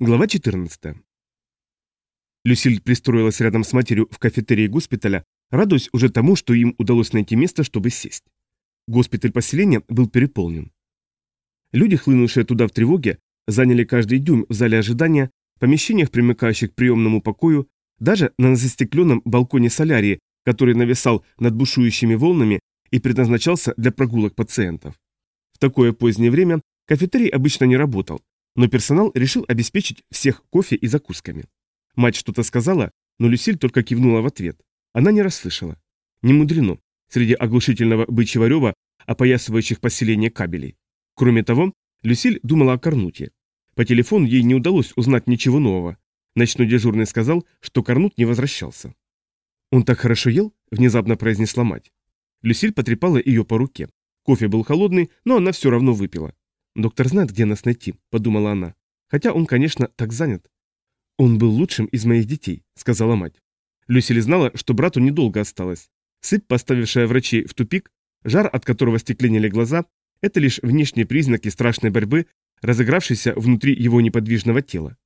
Глава 14. Люсиль пристроилась рядом с матерью в кафетерии госпиталя, радуясь уже тому, что им удалось найти место, чтобы сесть. Госпиталь поселения был переполнен. Люди, хлынувшие туда в тревоге, заняли каждый дюйм в зале ожидания, помещениях, примыкающих к приемному покою, даже на застекленном балконе солярии, который нависал над бушующими волнами и предназначался для прогулок пациентов. В такое позднее время кафетерий обычно не работал, но персонал решил обеспечить всех кофе и закусками. Мать что-то сказала, но Люсиль только кивнула в ответ. Она не расслышала. Не мудрено. Среди оглушительного бычьего рева, опоясывающих поселение кабелей. Кроме того, Люсиль думала о Корнуте. По телефону ей не удалось узнать ничего нового. Ночной дежурный сказал, что Корнут не возвращался. «Он так хорошо ел?» – внезапно произнесла мать. Люсиль потрепала ее по руке. Кофе был холодный, но она все равно выпила. «Доктор знает, где нас найти», — подумала она. «Хотя он, конечно, так занят». «Он был лучшим из моих детей», — сказала мать. Люсили знала, что брату недолго осталось. Сыпь, поставившая врачей в тупик, жар, от которого стекленели глаза, это лишь внешние признаки страшной борьбы, разыгравшейся внутри его неподвижного тела.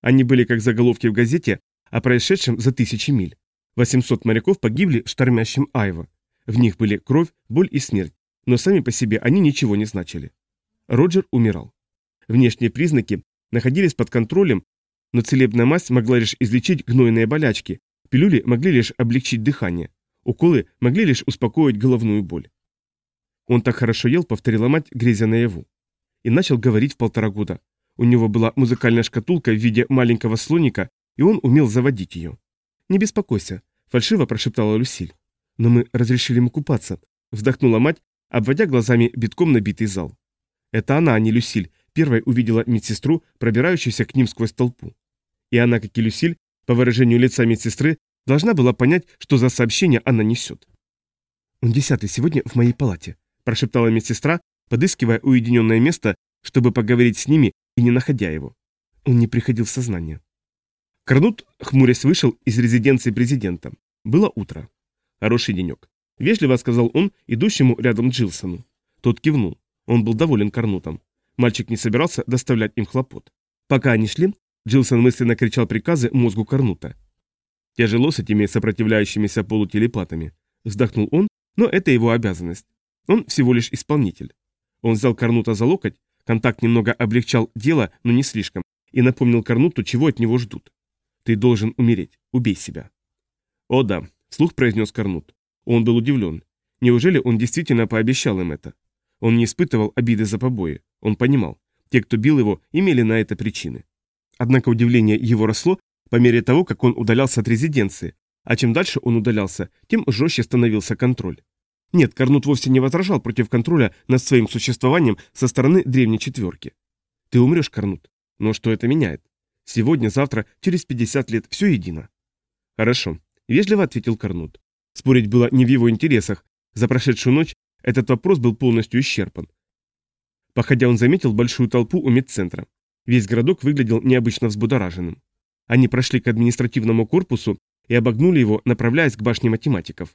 Они были как заголовки в газете о происшедшем за тысячи миль. 800 моряков погибли в штормящем Айво. В них были кровь, боль и смерть, но сами по себе они ничего не значили. Роджер умирал. Внешние признаки находились под контролем, но целебная мазь могла лишь излечить гнойные болячки, пилюли могли лишь облегчить дыхание, уколы могли лишь успокоить головную боль. Он так хорошо ел, повторила мать, грезя наяву. И начал говорить в полтора года. У него была музыкальная шкатулка в виде маленького слоника, и он умел заводить ее. «Не беспокойся», — фальшиво прошептала Люсиль. «Но мы разрешили ему купаться», — вздохнула мать, обводя глазами битком набитый зал. Это она, а не Люсиль, первой увидела медсестру, пробирающуюся к ним сквозь толпу. И она, как и Люсиль, по выражению лица медсестры, должна была понять, что за сообщение она несет. «Он десятый сегодня в моей палате», – прошептала медсестра, подыскивая уединенное место, чтобы поговорить с ними и не находя его. Он не приходил в сознание. Корнут, хмурясь, вышел из резиденции президента. Было утро. Хороший денек. Вежливо сказал он идущему рядом Джилсону. Тот кивнул. Он был доволен Корнутом. Мальчик не собирался доставлять им хлопот. Пока они шли, Джилсон мысленно кричал приказы мозгу Корнута. Тяжело с этими сопротивляющимися полутелепатами. Вздохнул он, но это его обязанность. Он всего лишь исполнитель. Он взял Корнута за локоть, контакт немного облегчал дело, но не слишком, и напомнил Корнуту, чего от него ждут. «Ты должен умереть. Убей себя». «О да», — слух произнес Корнут. Он был удивлен. Неужели он действительно пообещал им это? Он не испытывал обиды за побои. Он понимал, те, кто бил его, имели на это причины. Однако удивление его росло по мере того, как он удалялся от резиденции, а чем дальше он удалялся, тем жестче становился контроль. Нет, Корнут вовсе не возражал против контроля над своим существованием со стороны древней четверки. Ты умрешь, Корнут. Но что это меняет? Сегодня, завтра, через 50 лет, все едино. Хорошо, вежливо ответил Корнут. Спорить было не в его интересах. За прошедшую ночь этот вопрос был полностью исчерпан. Походя он заметил большую толпу у медцентра. Весь городок выглядел необычно взбудораженным. Они прошли к административному корпусу и обогнули его, направляясь к башне математиков.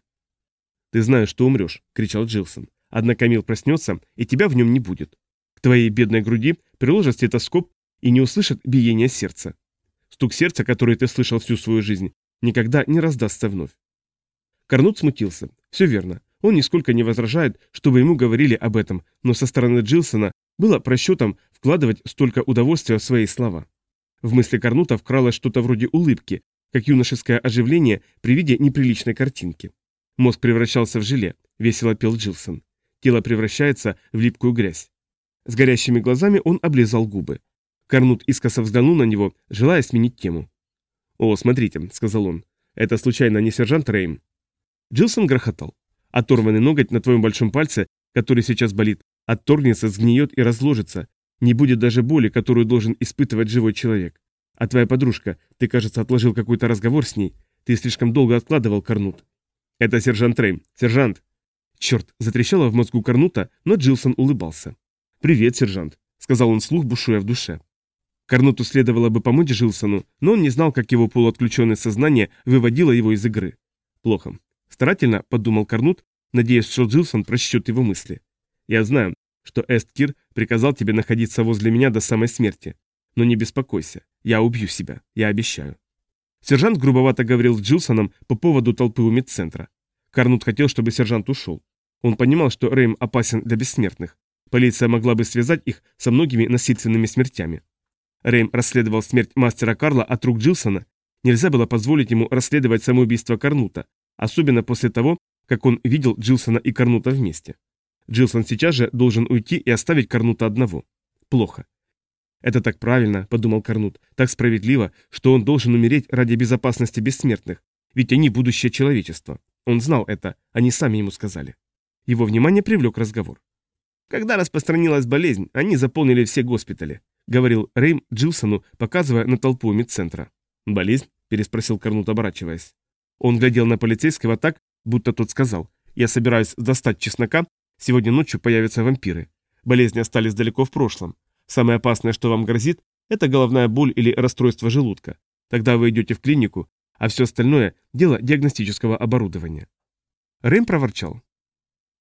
«Ты знаешь, что умрешь», — кричал Джилсон. «Однако Мил проснется, и тебя в нем не будет. К твоей бедной груди приложат стетоскоп и не услышат биение сердца. Стук сердца, который ты слышал всю свою жизнь, никогда не раздастся вновь». Корнут смутился. Все верно. Он нисколько не возражает, чтобы ему говорили об этом, но со стороны Джилсона было просчетом вкладывать столько удовольствия в свои слова. В мысли Корнута вкралось что-то вроде улыбки, как юношеское оживление при виде неприличной картинки. Мозг превращался в желе, весело пел Джилсон. Тело превращается в липкую грязь. С горящими глазами он облизал губы. Корнут искоса взглянул на него, желая сменить тему. «О, смотрите», — сказал он, — «это случайно не сержант Рейм?» Джилсон грохотал. Оторванный ноготь на твоем большом пальце, который сейчас болит, отторгнется, сгниет и разложится. Не будет даже боли, которую должен испытывать живой человек. А твоя подружка, ты, кажется, отложил какой-то разговор с ней. Ты слишком долго откладывал Корнут. Это сержант Рейм. Сержант. Черт, затрещало в мозгу Корнута, но Джилсон улыбался. «Привет, сержант», — сказал он слух, бушуя в душе. Корнуту следовало бы помочь Джилсону, но он не знал, как его полуотключенное сознание выводило его из игры. Плохо. Старательно подумал Корнут, надеясь, что Джилсон прочтет его мысли. «Я знаю, что Эст Кир приказал тебе находиться возле меня до самой смерти. Но не беспокойся. Я убью себя, я обещаю. Сержант грубовато говорил с Джилсоном по поводу толпы у медцентра. Карнут хотел, чтобы сержант ушел. Он понимал, что Рэйм опасен для бессмертных. Полиция могла бы связать их со многими насильственными смертями. Рэйм расследовал смерть мастера Карла от рук Джилсона. Нельзя было позволить ему расследовать самоубийство Карнута, особенно после того, как он видел Джилсона и Карнута вместе. Джилсон сейчас же должен уйти и оставить Карнута одного. Плохо. Это так правильно, подумал Карнут, так справедливо, что он должен умереть ради безопасности бессмертных, ведь они будущее человечества. Он знал это, они сами ему сказали. Его внимание привлек разговор. Когда распространилась болезнь, они заполнили все госпитали, говорил Рейм Джилсону, показывая на толпу медцентра. Болезнь? переспросил Карнут, оборачиваясь. Он глядел на полицейского так, будто тот сказал, «Я собираюсь достать чеснока, сегодня ночью появятся вампиры. Болезни остались далеко в прошлом. Самое опасное, что вам грозит, это головная боль или расстройство желудка. Тогда вы идете в клинику, а все остальное – дело диагностического оборудования». Рэм проворчал.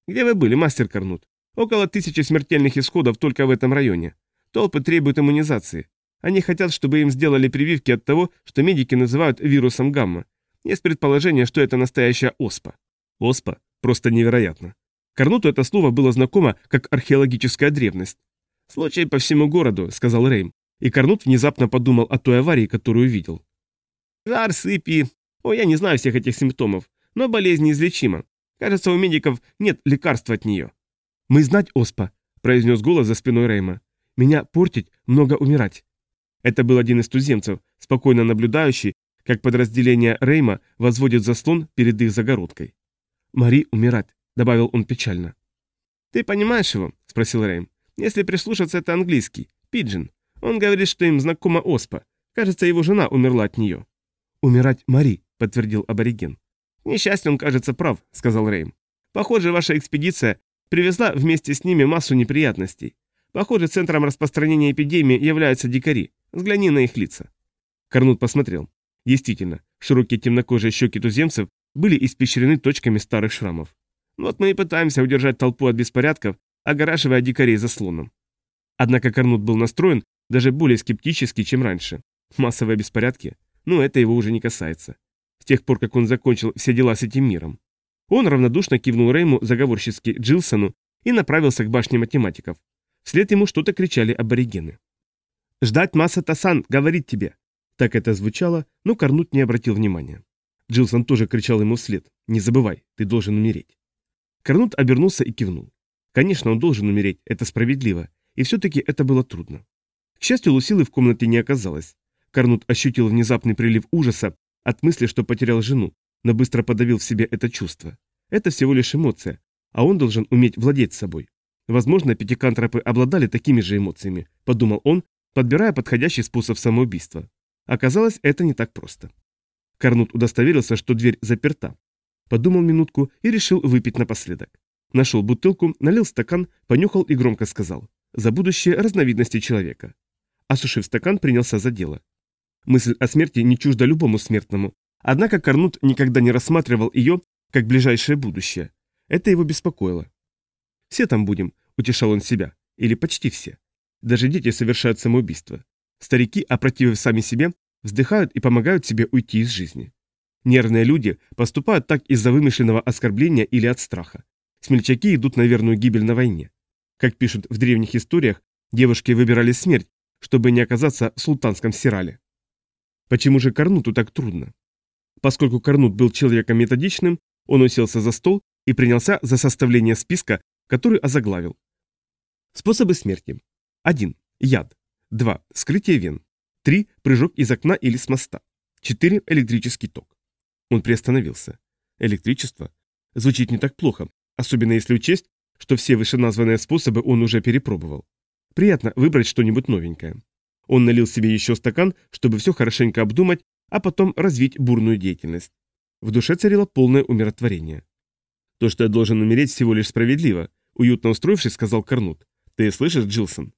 «Где вы были, мастер Карнут? Около тысячи смертельных исходов только в этом районе. Толпы требуют иммунизации. Они хотят, чтобы им сделали прививки от того, что медики называют вирусом гамма. Есть предположение, что это настоящая оспа. Оспа? Просто невероятно. Карнуту это слово было знакомо как археологическая древность. «Случай по всему городу», — сказал Рейм, и Карнут внезапно подумал о той аварии, которую видел. «Жар, сыпи. О, я не знаю всех этих симптомов, но болезнь неизлечима. Кажется, у медиков нет лекарства от нее». «Мы знать оспа», — произнес голос за спиной Рейма. «Меня портить, много умирать». Это был один из туземцев, спокойно наблюдающий, как подразделение Рейма возводит заслон перед их загородкой. «Мари умирать», — добавил он печально. «Ты понимаешь его?» — спросил Рейм. «Если прислушаться, это английский, пиджин. Он говорит, что им знакома оспа. Кажется, его жена умерла от нее». «Умирать Мари», — подтвердил абориген. «К несчастью, он, кажется, прав», — сказал Рейм. «Похоже, ваша экспедиция привезла вместе с ними массу неприятностей. Похоже, центром распространения эпидемии являются дикари. Взгляни на их лица». Корнут посмотрел. Действительно, широкие темнокожие щеки туземцев были испещрены точками старых шрамов. Вот мы и пытаемся удержать толпу от беспорядков, огораживая дикарей заслоном. Однако Корнут был настроен даже более скептически, чем раньше. Массовые беспорядки? Ну, это его уже не касается. С тех пор, как он закончил все дела с этим миром. Он равнодушно кивнул Рейму заговорчески Джилсону и направился к башне математиков. Вслед ему что-то кричали аборигены. «Ждать масса Тасан, говорит тебе!» Так это звучало, но Корнут не обратил внимания. Джилсон тоже кричал ему вслед. «Не забывай, ты должен умереть». Корнут обернулся и кивнул. Конечно, он должен умереть, это справедливо, и все-таки это было трудно. К счастью, Лусилы в комнате не оказалось. Корнут ощутил внезапный прилив ужаса от мысли, что потерял жену, но быстро подавил в себе это чувство. Это всего лишь эмоция, а он должен уметь владеть собой. Возможно, пятикантропы обладали такими же эмоциями, подумал он, подбирая подходящий способ самоубийства. Оказалось, это не так просто. Карнут удостоверился, что дверь заперта. Подумал минутку и решил выпить напоследок. Нашел бутылку, налил стакан, понюхал и громко сказал. За будущее разновидности человека. Осушив стакан, принялся за дело. Мысль о смерти не чужда любому смертному. Однако Карнут никогда не рассматривал ее как ближайшее будущее. Это его беспокоило. «Все там будем», — утешал он себя. Или почти все. Даже дети совершают самоубийство. Старики, опротивив сами себе, вздыхают и помогают себе уйти из жизни. Нервные люди поступают так из-за вымышленного оскорбления или от страха. Смельчаки идут на верную гибель на войне. Как пишут в древних историях, девушки выбирали смерть, чтобы не оказаться в султанском сирале. Почему же Карнуту так трудно? Поскольку Карнут был человеком методичным, он уселся за стол и принялся за составление списка, который озаглавил. Способы смерти. 1. Яд. 2. Скрытие вен. 3. Прыжок из окна или с моста. 4. Электрический ток. Он приостановился. Электричество? Звучит не так плохо, особенно если учесть, что все вышеназванные способы он уже перепробовал. Приятно выбрать что-нибудь новенькое. Он налил себе еще стакан, чтобы все хорошенько обдумать, а потом развить бурную деятельность. В душе царило полное умиротворение. «То, что я должен умереть, всего лишь справедливо», уютно устроившись, сказал Карнут. «Ты слышишь, Джилсон?»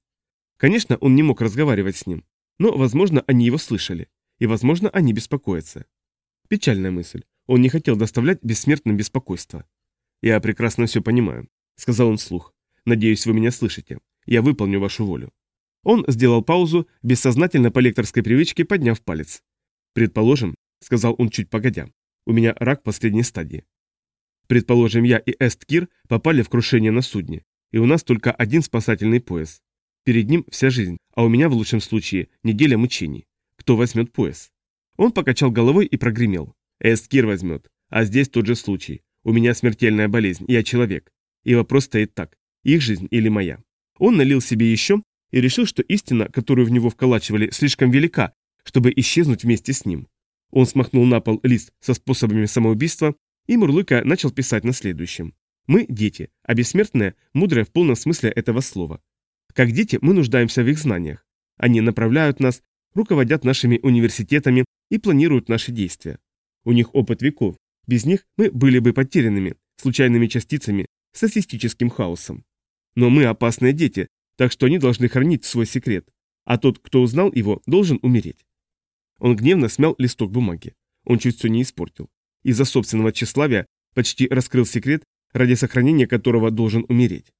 Конечно, он не мог разговаривать с ним, но, возможно, они его слышали, и, возможно, они беспокоятся. Печальная мысль. Он не хотел доставлять бессмертным беспокойство. «Я прекрасно все понимаю», — сказал он вслух. «Надеюсь, вы меня слышите. Я выполню вашу волю». Он сделал паузу, бессознательно по лекторской привычке подняв палец. «Предположим», — сказал он чуть погодя, — «у меня рак последней стадии. Предположим, я и Эст Кир попали в крушение на судне, и у нас только один спасательный пояс. Перед ним вся жизнь, а у меня в лучшем случае неделя мучений. Кто возьмет пояс?» Он покачал головой и прогремел. «Эст Кир возьмет. А здесь тот же случай. У меня смертельная болезнь, я человек. И вопрос стоит так, их жизнь или моя. Он налил себе еще и решил, что истина, которую в него вколачивали, слишком велика, чтобы исчезнуть вместе с ним. Он смахнул на пол лист со способами самоубийства и, мурлыка, начал писать на следующем. Мы – дети, а бессмертные – мудрые в полном смысле этого слова. Как дети мы нуждаемся в их знаниях. Они направляют нас, руководят нашими университетами и планируют наши действия. У них опыт веков. Без них мы были бы потерянными, случайными частицами, статистическим хаосом. Но мы опасные дети, так что они должны хранить свой секрет, а тот, кто узнал его, должен умереть. Он гневно смял листок бумаги. Он чуть все не испортил. Из-за собственного тщеславия почти раскрыл секрет, ради сохранения которого должен умереть.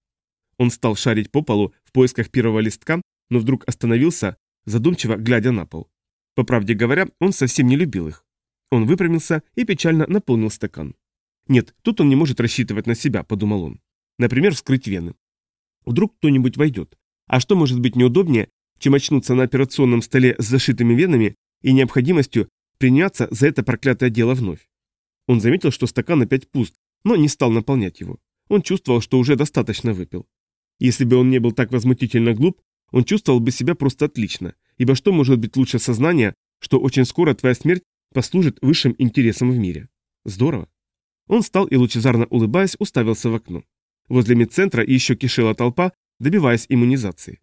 Он стал шарить по полу в поисках первого листка, но вдруг остановился, задумчиво глядя на пол. По правде говоря, он совсем не любил их. Он выпрямился и печально наполнил стакан. Нет, тут он не может рассчитывать на себя, подумал он. Например, вскрыть вены. Вдруг кто-нибудь войдет. А что может быть неудобнее, чем очнуться на операционном столе с зашитыми венами и необходимостью приняться за это проклятое дело вновь? Он заметил, что стакан опять пуст, но не стал наполнять его. Он чувствовал, что уже достаточно выпил. Если бы он не был так возмутительно глуп, он чувствовал бы себя просто отлично, ибо что может быть лучше сознания, что очень скоро твоя смерть послужит высшим интересам в мире? Здорово. Он встал и, лучезарно улыбаясь, уставился в окно. Возле медцентра еще кишела толпа, добиваясь иммунизации.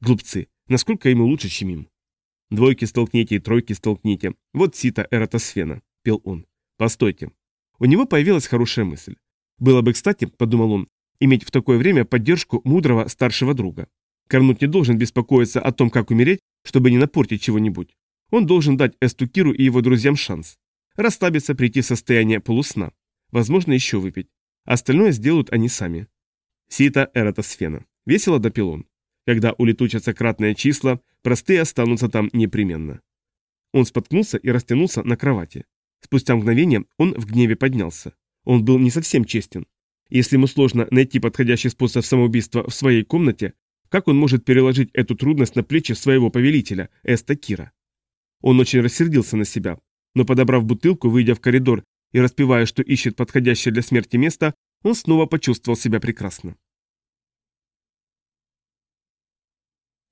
Глупцы, насколько ему лучше, чем им. «Двойки столкните и тройки столкните. Вот сита эратосфена», — пел он. «Постойте». У него появилась хорошая мысль. Было бы кстати, подумал он, иметь в такое время поддержку мудрого старшего друга. Карнут не должен беспокоиться о том, как умереть, чтобы не напортить чего-нибудь. Он должен дать Эстукиру и его друзьям шанс. Расслабиться, прийти в состояние полусна возможно, еще выпить. Остальное сделают они сами. Сита эратосфена. Весело допил он. Когда улетучатся кратные числа, простые останутся там непременно. Он споткнулся и растянулся на кровати. Спустя мгновение он в гневе поднялся. Он был не совсем честен. Если ему сложно найти подходящий способ самоубийства в своей комнате, как он может переложить эту трудность на плечи своего повелителя, Эста Кира? Он очень рассердился на себя, но подобрав бутылку, выйдя в коридор и распевая, что ищет подходящее для смерти место, он снова почувствовал себя прекрасно.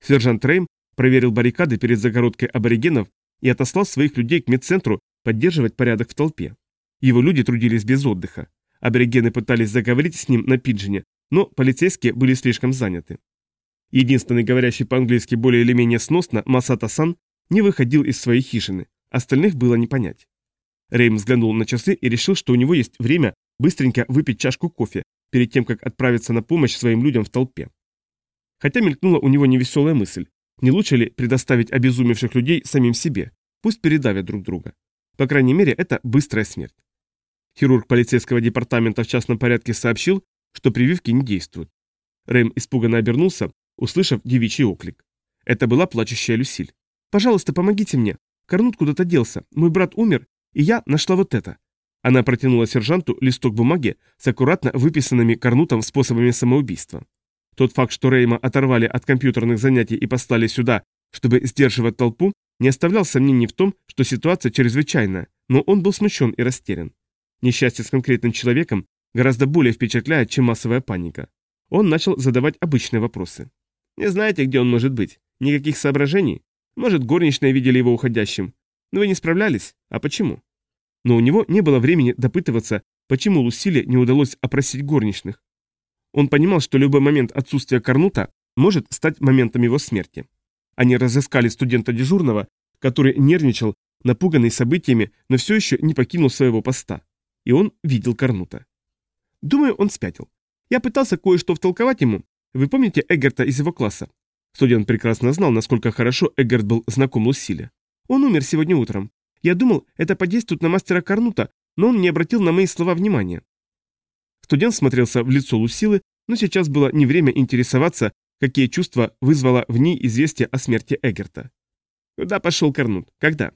Сержант Рейм проверил баррикады перед загородкой аборигенов и отослал своих людей к медцентру поддерживать порядок в толпе. Его люди трудились без отдыха. Аборигены пытались заговорить с ним на пиджине, но полицейские были слишком заняты. Единственный говорящий по-английски более или менее сносно, Масата-сан, не выходил из своей хижины, остальных было не понять. Рейм взглянул на часы и решил, что у него есть время быстренько выпить чашку кофе, перед тем, как отправиться на помощь своим людям в толпе. Хотя мелькнула у него невеселая мысль, не лучше ли предоставить обезумевших людей самим себе, пусть передавят друг друга. По крайней мере, это быстрая смерть. Хирург полицейского департамента в частном порядке сообщил, что прививки не действуют. Рэм испуганно обернулся, услышав девичий оклик. Это была плачущая Люсиль. «Пожалуйста, помогите мне. Корнут куда-то делся. Мой брат умер, и я нашла вот это. Она протянула сержанту листок бумаги с аккуратно выписанными Корнутом способами самоубийства. Тот факт, что Рейма оторвали от компьютерных занятий и послали сюда, чтобы сдерживать толпу, не оставлял сомнений в том, что ситуация чрезвычайная, но он был смущен и растерян. Несчастье с конкретным человеком гораздо более впечатляет, чем массовая паника. Он начал задавать обычные вопросы. «Не знаете, где он может быть? Никаких соображений? Может, горничные видели его уходящим? Но вы не справлялись? А почему? Но у него не было времени допытываться, почему Лусиле не удалось опросить горничных. Он понимал, что любой момент отсутствия Корнута может стать моментом его смерти. Они разыскали студента дежурного, который нервничал, напуганный событиями, но все еще не покинул своего поста. И он видел Корнута. Думаю, он спятил. Я пытался кое-что втолковать ему. Вы помните Эггерта из его класса? Студент прекрасно знал, насколько хорошо Эггерт был знаком Лусиле. Он умер сегодня утром. Я думал, это подействует на мастера Карнута, но он не обратил на мои слова внимания. Студент смотрелся в лицо Лусилы, но сейчас было не время интересоваться, какие чувства вызвало в ней известие о смерти Эгерта. Куда пошел Корнут? Когда?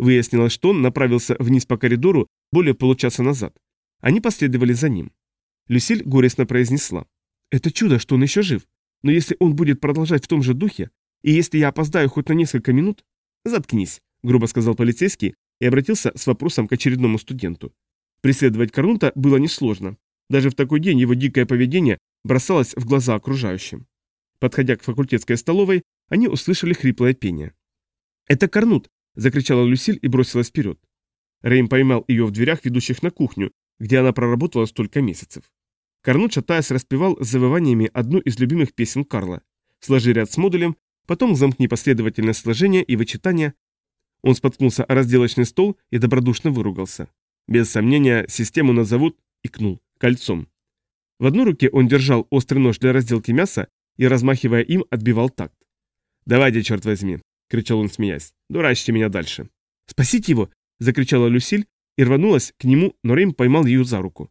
Выяснилось, что он направился вниз по коридору более получаса назад. Они последовали за ним. Люсиль горестно произнесла. «Это чудо, что он еще жив. Но если он будет продолжать в том же духе, и если я опоздаю хоть на несколько минут...» «Заткнись», — грубо сказал полицейский и обратился с вопросом к очередному студенту. Преследовать Корнута было несложно. Даже в такой день его дикое поведение бросалось в глаза окружающим. Подходя к факультетской столовой, они услышали хриплое пение. «Это Корнут!» – закричала Люсиль и бросилась вперед. Рейм поймал ее в дверях, ведущих на кухню, где она проработала столько месяцев. Корнут, шатаясь, распевал с завываниями одну из любимых песен Карла. Сложи ряд с модулем, потом замкни последовательное сложение и вычитание. Он споткнулся о разделочный стол и добродушно выругался. Без сомнения, систему назовут, икнул, кольцом. В одной руке он держал острый нож для разделки мяса и, размахивая им, отбивал такт. «Давайте, черт возьми!» — кричал он, смеясь. «Дурачьте меня дальше!» «Спасите его!» — закричала Люсиль и рванулась к нему, но Рейм поймал ее за руку.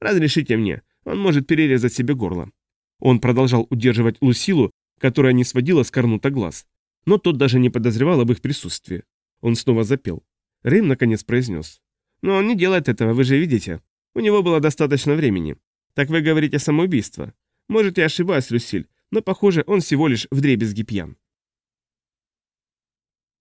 «Разрешите мне, он может перерезать себе горло». Он продолжал удерживать Лусилу, которая не сводила с Корнута глаз. Но тот даже не подозревал об их присутствии. Он снова запел. Рейм наконец произнес. «Но он не делает этого, вы же видите. У него было достаточно времени. Так вы говорите самоубийство. Может, я ошибаюсь, Люсиль, но, похоже, он всего лишь вдребезги пьян».